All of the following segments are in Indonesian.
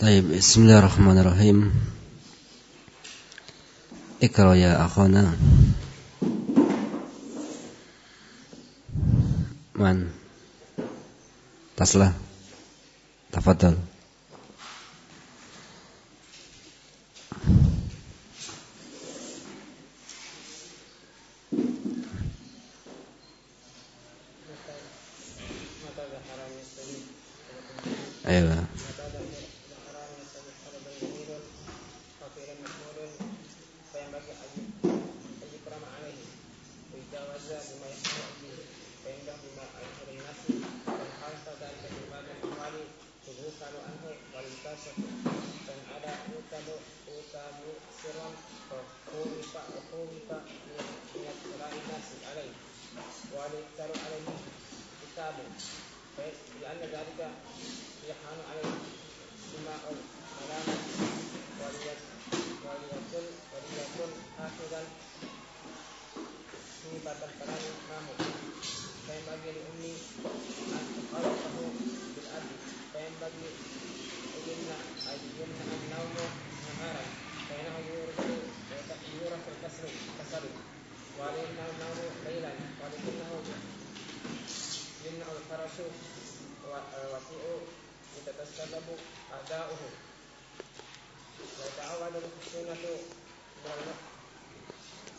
طيب بسم الله الرحمن الرحيم اقرأ يا أخونا من تصلى تفضل parasut waktu eh, itu kita tes karena ada uhu kita awal dari itu banyak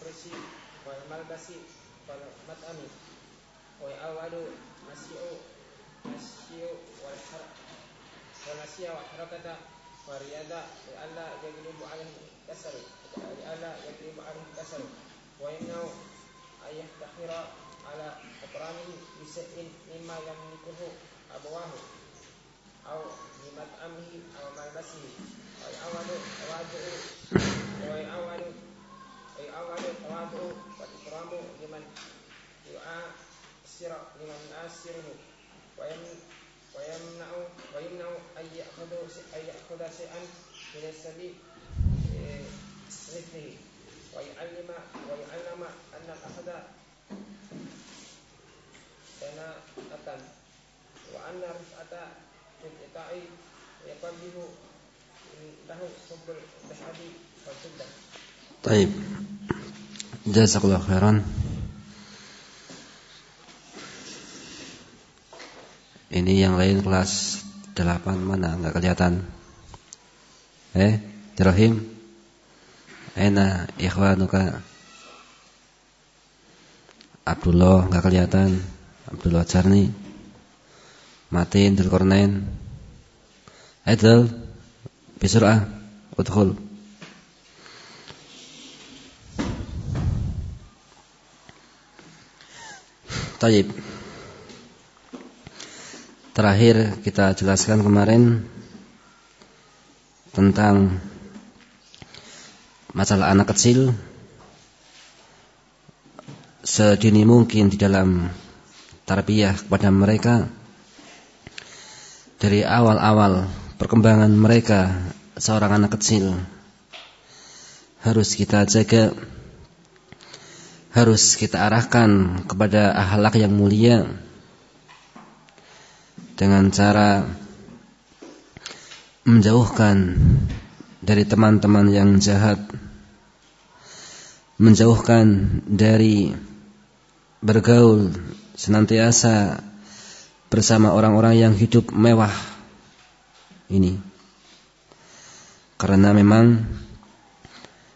presi banyak malgasi banyak awal masih u masih u walhar walasia walhar kata Fariyada di Allah yang ribu alim di Allah yang ribu alim wainau ayah takhirah ala ikramihi bi syai'in yang yamlikuhu abawahu au bi mat'amihi aw malbasihi wa awalu tawadhu wa awalu. Ay awalu tawadhu wa ikramu liman yu'a sira liman asiruhu wa yam wa yamna'u wa yamna'u ay ya'khudhu ay ya'khudha syai'an min as-sabi eh sifri wa yu'allima wa yu'allama anna ahada طيب Jazakallah khairan Ini yang lain kelas 8 mana enggak kelihatan Eh Jerohim Ena ikhwanuka Abdullah enggak kelihatan. Abdullah Jarni. Matin Dulkornain Aidil Bisur'ah Udhul. Taib. Terakhir kita jelaskan kemarin tentang masalah anak kecil sedini mungkin di dalam tarbiyah kepada mereka. Dari awal-awal perkembangan mereka seorang anak kecil harus kita jaga harus kita arahkan kepada akhlak yang mulia. Dengan cara menjauhkan dari teman-teman yang jahat menjauhkan dari bergaul senantiasa bersama orang-orang yang hidup mewah ini karena memang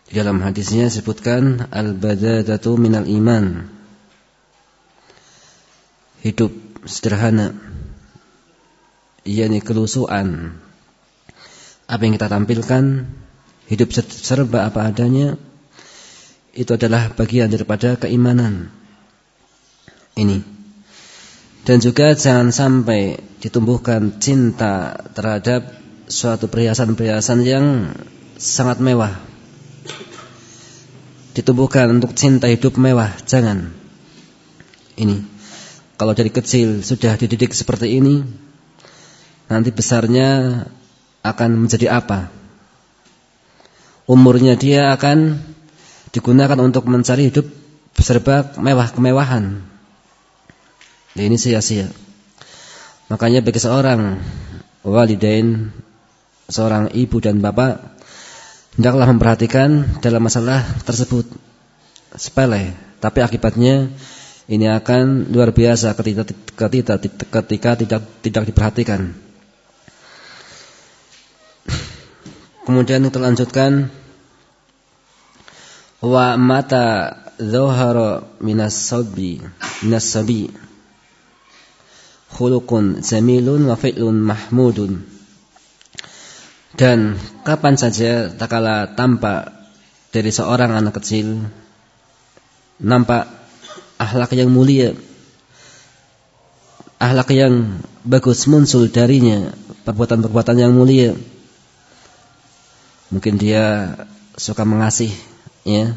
di dalam hadisnya disebutkan al-badadatu minal iman. Hidup sederhana. yakni kelusuan. Apa yang kita tampilkan, hidup serba apa adanya, itu adalah bagian daripada keimanan. Ini. Dan juga jangan sampai ditumbuhkan cinta terhadap suatu perhiasan-perhiasan yang sangat mewah ditumbuhkan untuk cinta hidup mewah, jangan. Ini. Kalau dari kecil sudah dididik seperti ini, nanti besarnya akan menjadi apa? Umurnya dia akan digunakan untuk mencari hidup serba mewah kemewahan. Nah, ini sia-sia. Makanya bagi seorang walidain seorang ibu dan bapak hendaklah memperhatikan dalam masalah tersebut sepele, tapi akibatnya ini akan luar biasa ketika ketika, ketika tidak tidak diperhatikan. Kemudian kita lanjutkan wa mata dhahara minas sabi minas sabi khuluqun jamilun wa fi'lun mahmudun. Dan kapan saja tak kala tampak dari seorang anak kecil nampak akhlak yang mulia akhlak yang bagus muncul darinya perbuatan-perbuatan yang mulia mungkin dia suka mengasih ya.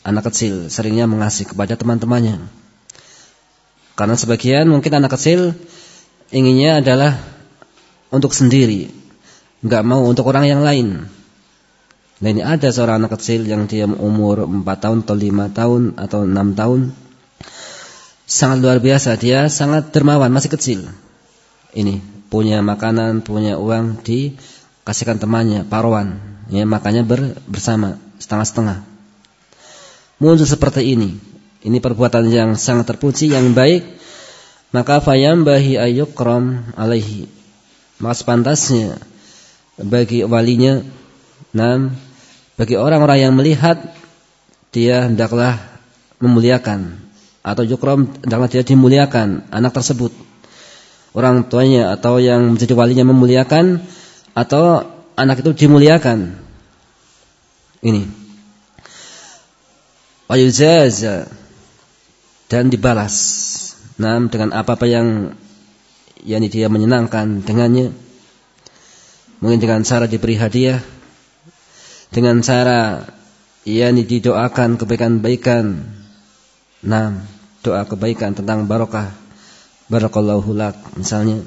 Anak kecil seringnya mengasih kepada teman-temannya karena sebagian mungkin anak kecil inginnya adalah untuk sendiri nggak mau untuk orang yang lain nah ini ada seorang anak kecil yang dia umur 4 tahun atau 5 tahun atau 6 tahun sangat luar biasa dia sangat dermawan masih kecil ini punya makanan punya uang dikasihkan temannya paruan ya makanya ber, bersama setengah-setengah. Muncul seperti ini. Ini perbuatan yang sangat terpuji, yang baik. Maka fayambahi ayyukram alaihi. Maka sepantasnya bagi walinya, nam, bagi orang-orang yang melihat, dia hendaklah memuliakan atau yukram hendaklah dia dimuliakan anak tersebut. Orang tuanya atau yang menjadi walinya memuliakan atau anak itu dimuliakan. Ini. Wayuzaza dan dibalas. Nah, dengan apa-apa yang yang dia menyenangkan dengannya. Mungkin dengan cara diberi hadiah, dengan cara yang didoakan kebaikan-baikan. Nah, doa kebaikan tentang barokah. Barakallahu lak misalnya.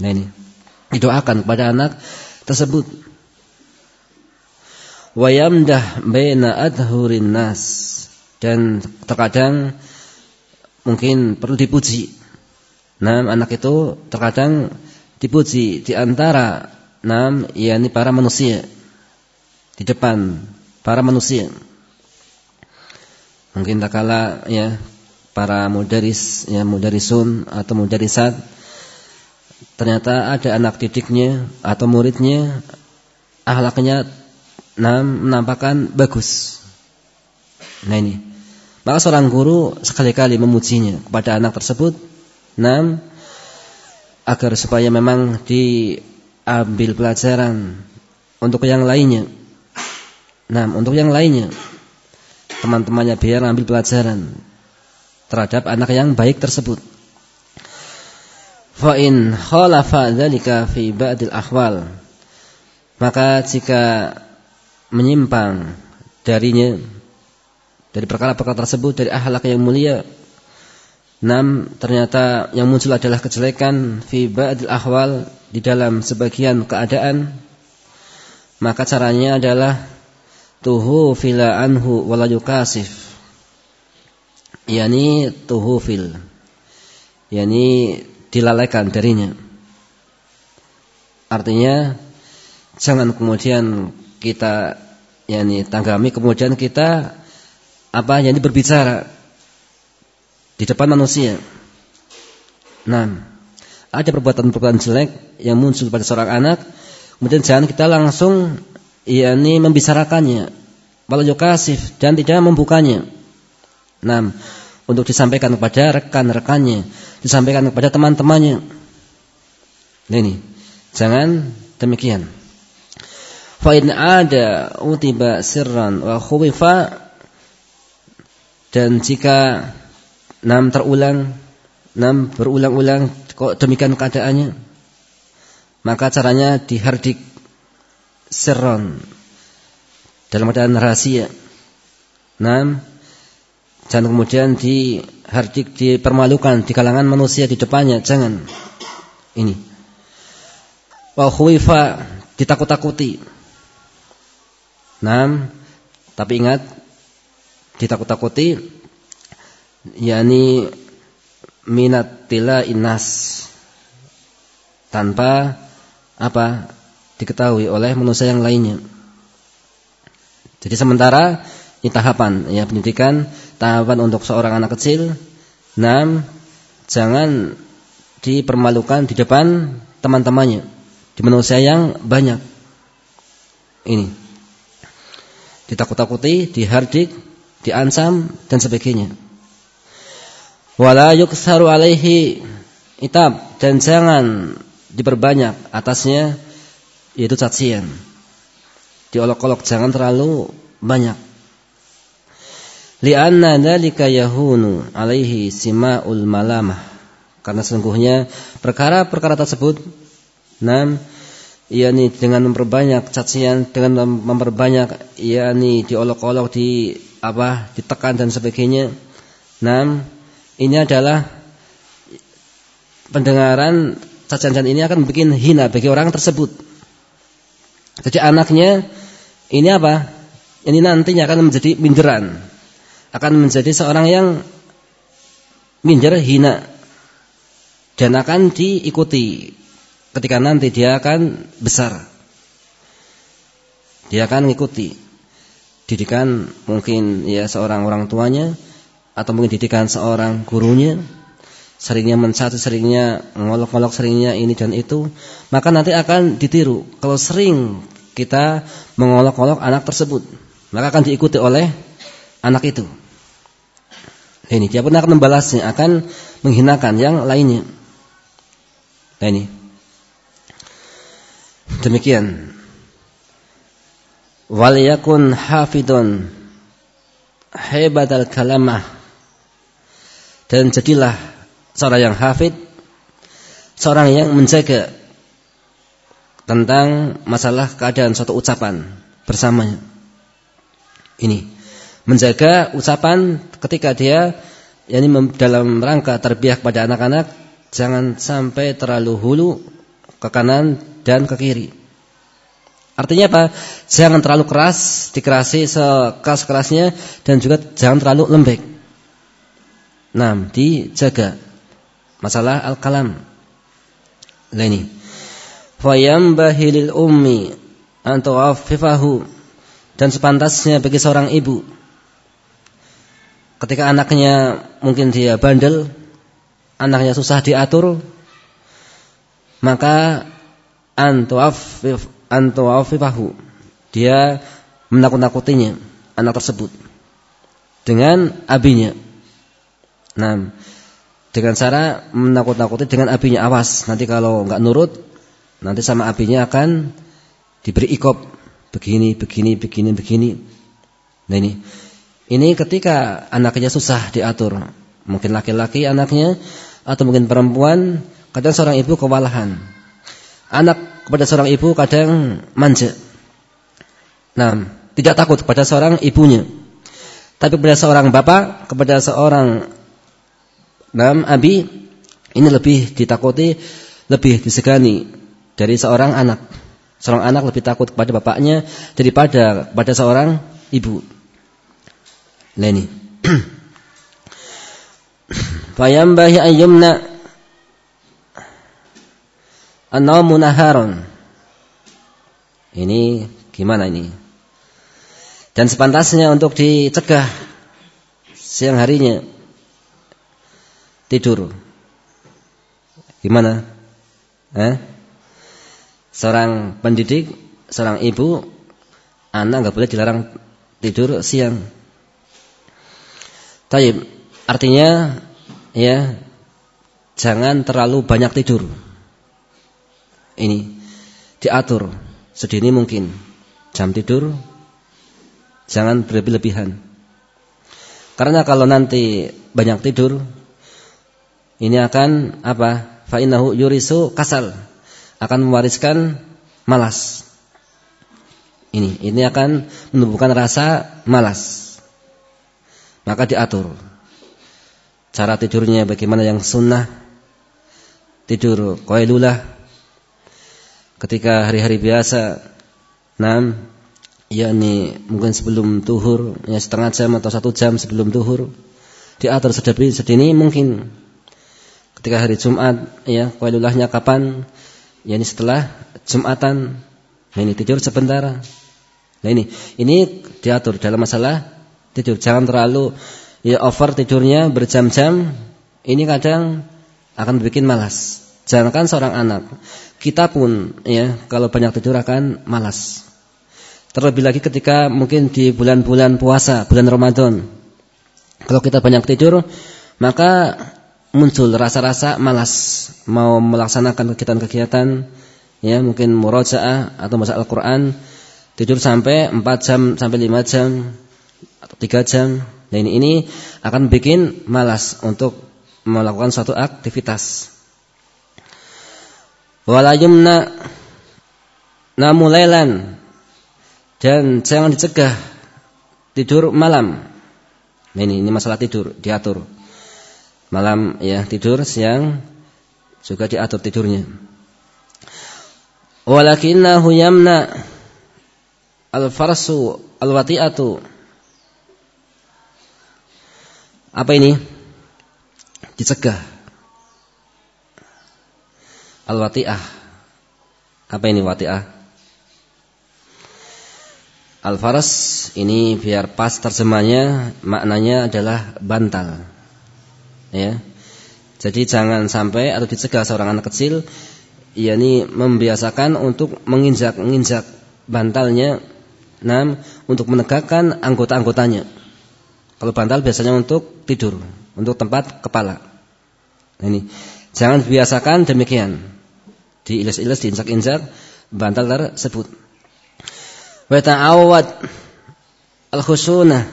Nah ini. Didoakan kepada anak tersebut wayamdah baina adhurin nas dan terkadang mungkin perlu dipuji. Nah, anak itu terkadang dipuji di antara nam yakni para manusia di depan para manusia. Mungkin tak kala ya para mudaris ya mudarisun atau mudarisat ternyata ada anak didiknya atau muridnya ahlaknya nah, menampakkan bagus. Nah ini. Maka seorang guru sekali-kali memujinya kepada anak tersebut. Nah, agar supaya memang diambil pelajaran untuk yang lainnya. Nah, untuk yang lainnya teman-temannya biar ambil pelajaran terhadap anak yang baik tersebut. Fa in khalafa dzalika fi ba'dil ahwal. Maka jika menyimpang darinya dari perkara-perkara tersebut dari akhlak yang mulia enam ternyata yang muncul adalah kejelekan fi ba'dil ahwal di dalam sebagian keadaan. Maka caranya adalah tuhu fila anhu wala yukasif. Yakni tuhu fil. Yakni dilalaikan darinya. Artinya jangan kemudian kita yakni tanggami kemudian kita apa yang berbicara di depan manusia. Nah, ada perbuatan-perbuatan jelek yang muncul pada seorang anak, kemudian jangan kita langsung yakni membicarakannya, malah yukasif dan tidak membukanya. Nah, untuk disampaikan kepada rekan-rekannya, disampaikan kepada teman-temannya. Nah, ini, jangan demikian. Fa in ada utiba sirran wa khuwifa dan jika nam terulang nam berulang-ulang kok demikian keadaannya? Maka caranya dihardik sirran dalam keadaan rahasia. Nam jangan kemudian dihardik dipermalukan di kalangan manusia di depannya. Jangan. Ini. Wa khuwifa ditakut-takuti. Nah, tapi ingat ditakut-takuti yakni minat tila inas tanpa apa diketahui oleh manusia yang lainnya. Jadi sementara ini tahapan ya pendidikan tahapan untuk seorang anak kecil. Enam, jangan dipermalukan di depan teman-temannya, di manusia yang banyak. Ini ditakut-takuti, dihardik, diancam dan sebagainya. Wala yuksaru alaihi itab dan jangan diperbanyak atasnya yaitu cacian. Diolok-olok jangan terlalu banyak. Lianna dzalika yahunu alaihi simaul malamah. Karena sesungguhnya perkara-perkara tersebut nam yakni dengan memperbanyak cacian, dengan memperbanyak yakni diolok-olok di apa, ditekan dan sebagainya. Nam ini adalah pendengaran cacian ini akan bikin hina bagi orang tersebut. Jadi anaknya ini apa? Ini nantinya akan menjadi minderan. Akan menjadi seorang yang minder hina dan akan diikuti ketika nanti dia akan besar. Dia akan mengikuti didikan mungkin ya seorang orang tuanya atau mungkin didikan seorang gurunya seringnya mencaci, seringnya ngolok-ngolok, seringnya ini dan itu, maka nanti akan ditiru. Kalau sering kita mengolok-olok anak tersebut, maka akan diikuti oleh anak itu. Ini dia pun akan membalasnya, akan menghinakan yang lainnya. Ini. Demikian. Wal yakun hafidun hebatal kalamah dan jadilah seorang yang hafid, seorang yang menjaga tentang masalah keadaan suatu ucapan bersamanya. Ini menjaga ucapan ketika dia yakni dalam rangka terbiak pada anak-anak jangan sampai terlalu hulu ke kanan dan ke kiri. Artinya apa? Jangan terlalu keras, dikerasi sekeras-kerasnya dan juga jangan terlalu lembek. Nah, dijaga masalah al-kalam. Nah ini. Fayambahi lil ummi an tu'affifahu dan sepantasnya bagi seorang ibu ketika anaknya mungkin dia bandel, anaknya susah diatur, maka antuafif antuafifahu dia menakut-nakutinya anak tersebut dengan abinya. Nah, dengan cara menakut-nakuti dengan apinya awas. Nanti kalau nggak nurut, nanti sama apinya akan diberi ikop. Begini, begini, begini, begini. Nah ini, ini ketika anaknya susah diatur. Mungkin laki-laki anaknya atau mungkin perempuan. Kadang seorang ibu kewalahan. Anak kepada seorang ibu kadang manja. Nah, tidak takut kepada seorang ibunya. Tapi kepada seorang bapak, kepada seorang Nam abi ini lebih ditakuti, lebih disegani dari seorang anak. Seorang anak lebih takut kepada bapaknya daripada kepada seorang ibu. Leni. Fayambahi ayyumna an-nawmu naharon. Ini gimana ini? Dan sepantasnya untuk dicegah siang harinya tidur. Gimana? Eh? Seorang pendidik, seorang ibu, anak nggak boleh dilarang tidur siang. Tapi artinya ya jangan terlalu banyak tidur. Ini diatur sedini mungkin jam tidur jangan berlebih-lebihan. Karena kalau nanti banyak tidur ini akan apa? Fa'inahu yurisu kasal. Akan mewariskan malas. Ini, ini akan menumbuhkan rasa malas. Maka diatur. Cara tidurnya bagaimana yang sunnah. Tidur qailulah. Ketika hari-hari biasa. Enam, yakni mungkin sebelum tuhur, ya setengah jam atau satu jam sebelum tuhur, diatur sedini, sedini mungkin ketika hari Jumat ya qailulahnya kapan? Yani setelah Jumatan Nah, ini tidur sebentar. Nah ini, ini diatur dalam masalah tidur. Jangan terlalu ya over tidurnya berjam-jam. Ini kadang akan bikin malas. Jangankan seorang anak, kita pun ya kalau banyak tidur akan malas. Terlebih lagi ketika mungkin di bulan-bulan puasa, bulan Ramadan. Kalau kita banyak tidur, maka muncul rasa-rasa malas mau melaksanakan kegiatan-kegiatan ya mungkin murojaah atau baca Al-Qur'an tidur sampai 4 jam sampai 5 jam atau 3 jam. Ini ini akan bikin malas untuk melakukan suatu aktivitas. Wala yumna namulailan dan jangan dicegah tidur malam. Nah ini ini masalah tidur diatur. Malam ya tidur siang juga diatur tidurnya. Walakinnahu yamna al-farsu al-wati'atu. Apa ini? Dicegah. Al-wati'ah. Apa ini wati'ah? Al-faras ini biar pas terjemahnya maknanya adalah bantal. Ya. Jadi jangan sampai atau dicegah seorang anak kecil yakni membiasakan untuk menginjak-injak bantalnya enam untuk menegakkan anggota-anggotanya. Kalau bantal biasanya untuk tidur, untuk tempat kepala. Nah, ini jangan biasakan demikian. Diiles-iles, diinjak-injak bantal tersebut. Wa ta'awwad al-khusunah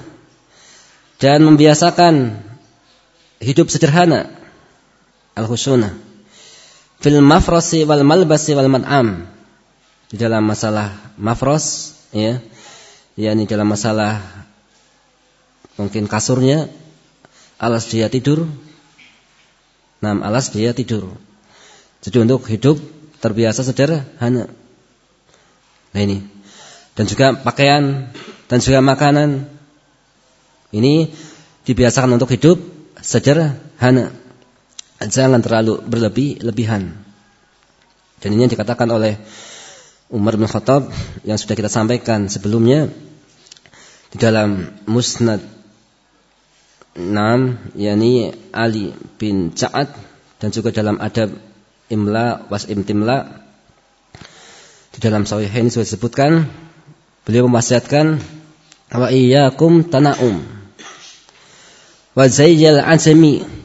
dan membiasakan hidup sederhana al-khusunah fil mafrosi wal malbasi wal man'am di dalam masalah mafros ya yakni dalam masalah mungkin kasurnya alas dia tidur enam alas dia tidur jadi untuk hidup terbiasa sederhana nah ini. Dan juga pakaian dan juga makanan. Ini dibiasakan untuk hidup sederhana jangan terlalu berlebih-lebihan. Dan ini yang dikatakan oleh Umar bin Khattab yang sudah kita sampaikan sebelumnya di dalam Musnad Nam yakni Ali bin Ja'ad dan juga dalam adab Imla was imtimla di dalam Sahihain sudah disebutkan beliau mewasiatkan wa iyyakum tanaum wa zayyal azmi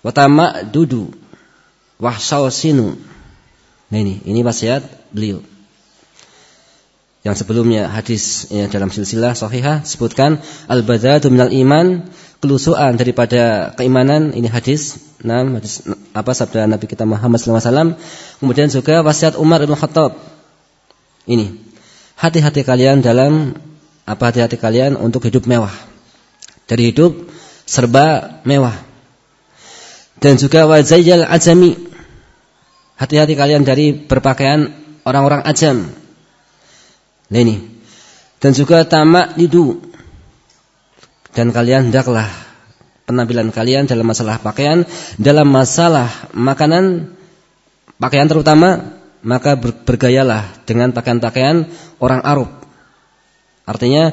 Watama dudu sinu. Nah ini, ini wasiat beliau. Yang sebelumnya hadis ya, dalam silsilah sahihah sebutkan al-badatu minal iman, kelusuan daripada keimanan ini hadis enam hadis apa sabda Nabi kita Muhammad SAW kemudian juga wasiat Umar bin Khattab ini hati-hati kalian dalam apa hati-hati kalian untuk hidup mewah dari hidup serba mewah dan juga wazayyal ajami. Hati-hati kalian dari berpakaian orang-orang ajam. Nah ini. Dan juga tamak lidu. Dan kalian hendaklah penampilan kalian dalam masalah pakaian, dalam masalah makanan, pakaian terutama, maka bergayalah dengan pakaian-pakaian orang Arab. Artinya,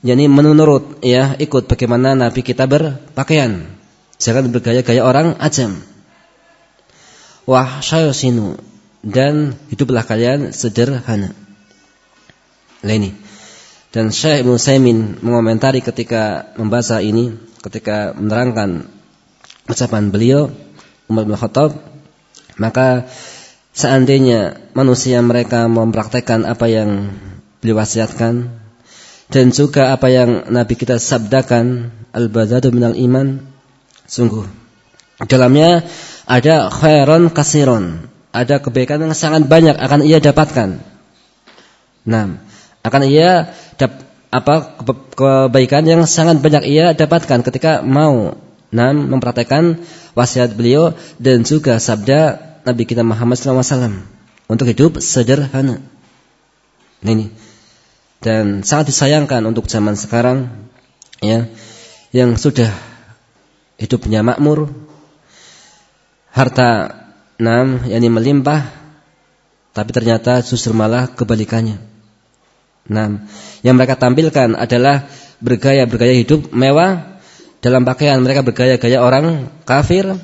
yakni menurut ya ikut bagaimana Nabi kita berpakaian. Jangan bergaya-gaya orang ajam. Wah syayosinu dan hiduplah kalian sederhana. Leni. Dan Syekh Ibnu Saimin mengomentari ketika membaca ini, ketika menerangkan ucapan beliau Umar bin Khattab, maka seandainya manusia mereka mempraktekkan apa yang beliau wasiatkan dan juga apa yang Nabi kita sabdakan al-badadu minal iman Sungguh. Dalamnya ada khairan kasiron. Ada kebaikan yang sangat banyak akan ia dapatkan. Nah, akan ia apa kebaikan yang sangat banyak ia dapatkan ketika mau nah, mempraktekkan wasiat beliau dan juga sabda Nabi kita Muhammad SAW untuk hidup sederhana. Ini dan sangat disayangkan untuk zaman sekarang ya yang sudah hidupnya makmur, harta enam yakni melimpah, Tapi ternyata justru malah kebalikannya. Nah, yang mereka tampilkan adalah bergaya-bergaya hidup mewah dalam pakaian mereka bergaya-gaya orang kafir.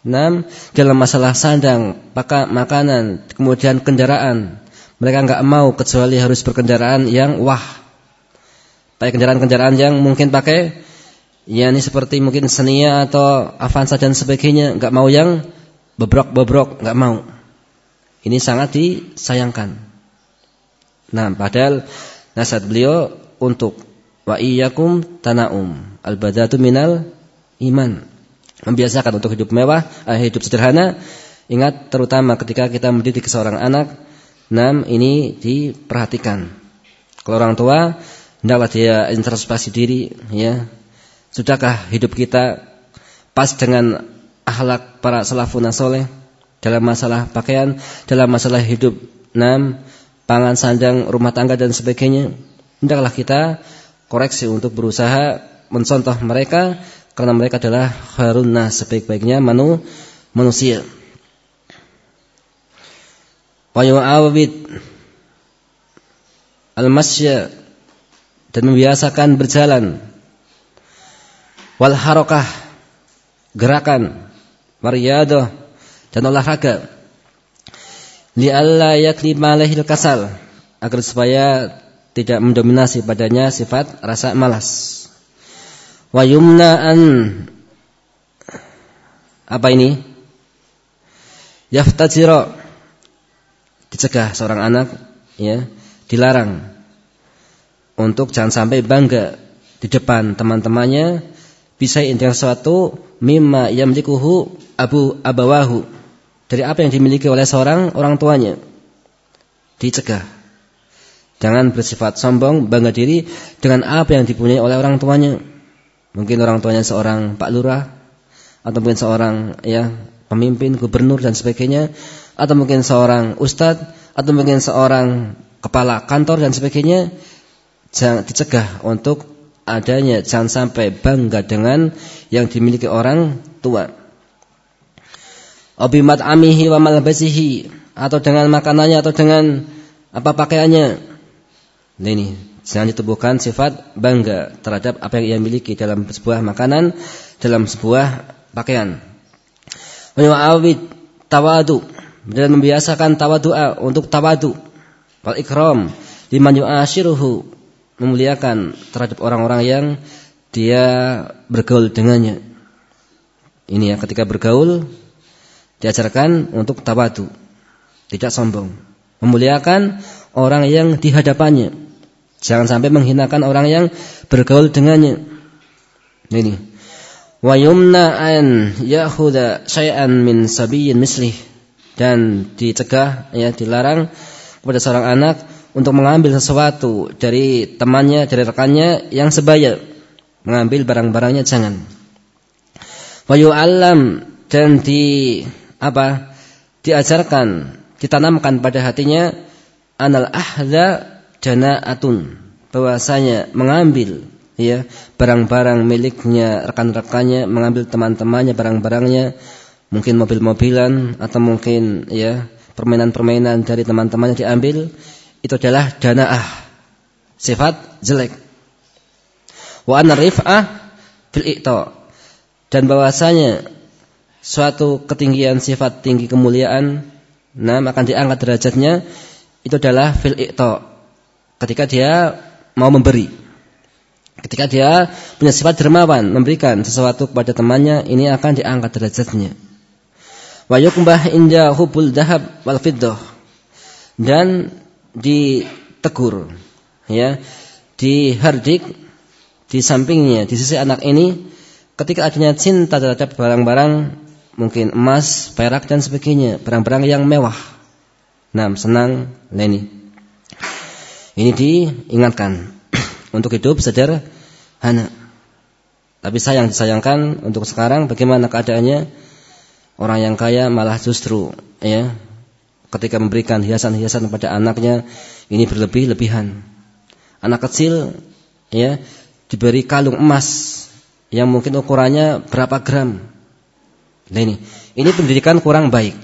Nah, dalam masalah sandang, pakai makanan, kemudian kendaraan, mereka nggak mau kecuali harus berkendaraan yang wah. Pakai kendaraan-kendaraan yang mungkin pakai ya ini seperti mungkin Xenia atau Avanza dan sebagainya, nggak mau yang bebrok-bebrok, nggak mau. Ini sangat disayangkan. Nah, padahal nasihat beliau untuk wa iyyakum tanaum. Al-badatu minal iman. Membiasakan untuk hidup mewah, eh, hidup sederhana. Ingat terutama ketika kita mendidik seorang anak, enam ini diperhatikan. Kalau orang tua hendaklah dia introspeksi diri, ya. Sudahkah hidup kita pas dengan akhlak para salafun soleh dalam masalah pakaian, dalam masalah hidup, enam pangan sandang rumah tangga dan sebagainya. Hendaklah kita koreksi untuk berusaha mencontoh mereka karena mereka adalah khairun sebaik-baiknya manu, manusia. Wa yu'awid al-masya dan membiasakan berjalan wal harokah gerakan mariadah dan olahraga li'alla yaklima lahil kasal. Agar supaya tidak mendominasi padanya sifat rasa malas. Wa yumna'an apa ini? Yaftajiro. Dicegah seorang anak ya, dilarang. Untuk jangan sampai bangga di depan teman-temannya. Bisa intinya sesuatu mimma yamlikuhu abu abawahu dari apa yang dimiliki oleh seorang orang tuanya. Dicegah. Jangan bersifat sombong, bangga diri dengan apa yang dipunyai oleh orang tuanya. Mungkin orang tuanya seorang Pak Lurah atau mungkin seorang ya pemimpin, gubernur dan sebagainya, atau mungkin seorang ustadz atau mungkin seorang kepala kantor dan sebagainya. Jangan dicegah untuk adanya jangan sampai bangga dengan yang dimiliki orang tua abimat amihi wa malbasihi atau dengan makanannya atau dengan apa pakaiannya. Nah ini jangan ditubuhkan sifat bangga terhadap apa yang ia miliki dalam sebuah makanan, dalam sebuah pakaian. Wa tawadu dan membiasakan tawadu'a untuk tawadu wal ikram liman yu'ashiruhu memuliakan terhadap orang-orang yang dia bergaul dengannya. Ini ya ketika bergaul diajarkan untuk tawadu, tidak sombong, memuliakan orang yang di hadapannya. Jangan sampai menghinakan orang yang bergaul dengannya. Ini. Wa yumna an yahuda syai'an min sabiyyin mislih dan dicegah ya dilarang kepada seorang anak untuk mengambil sesuatu dari temannya, dari rekannya yang sebaya. Mengambil barang-barangnya jangan. Wa yu'allam dan di apa? Diajarkan, ditanamkan pada hatinya anal ahda atun bahwasanya mengambil ya barang-barang miliknya rekan-rekannya mengambil teman-temannya barang-barangnya mungkin mobil-mobilan atau mungkin ya permainan-permainan dari teman-temannya diambil itu adalah danaah sifat jelek. Wa an rif'ah fil dan bahwasanya suatu ketinggian sifat tinggi kemuliaan nah akan diangkat derajatnya itu adalah fil iqta ketika dia mau memberi. Ketika dia punya sifat dermawan memberikan sesuatu kepada temannya ini akan diangkat derajatnya. Wa yukbah inda hubul dahab wal fiddah. Dan ditegur ya dihardik di sampingnya di sisi anak ini ketika adanya cinta terhadap barang-barang mungkin emas, perak dan sebagainya, barang-barang yang mewah. Nah, senang, leni. Ini diingatkan untuk hidup sederhana. Tapi sayang disayangkan untuk sekarang bagaimana keadaannya orang yang kaya malah justru ya ketika memberikan hiasan-hiasan kepada anaknya ini berlebih-lebihan. Anak kecil ya diberi kalung emas yang mungkin ukurannya berapa gram Nah ini, ini pendidikan kurang baik.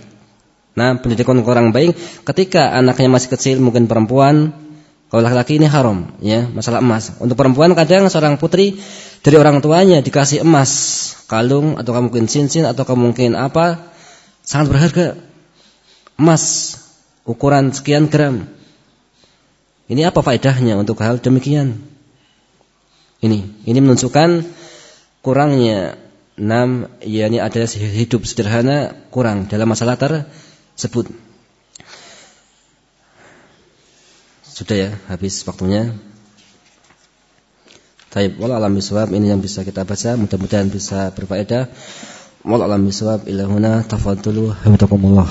Nah, pendidikan kurang baik ketika anaknya masih kecil mungkin perempuan, kalau laki-laki ini haram, ya, masalah emas. Untuk perempuan kadang seorang putri dari orang tuanya dikasih emas, kalung atau mungkin cincin atau mungkin apa, sangat berharga. Emas ukuran sekian gram. Ini apa faedahnya untuk hal demikian? Ini, ini menunjukkan kurangnya enam, yakni ada hidup sederhana kurang dalam masalah tersebut. Sudah ya, habis waktunya. Taib wal alam bisawab ini yang bisa kita baca, mudah-mudahan bisa berfaedah. Wal alam bisawab ilahuna tafadhalu hamdakumullah.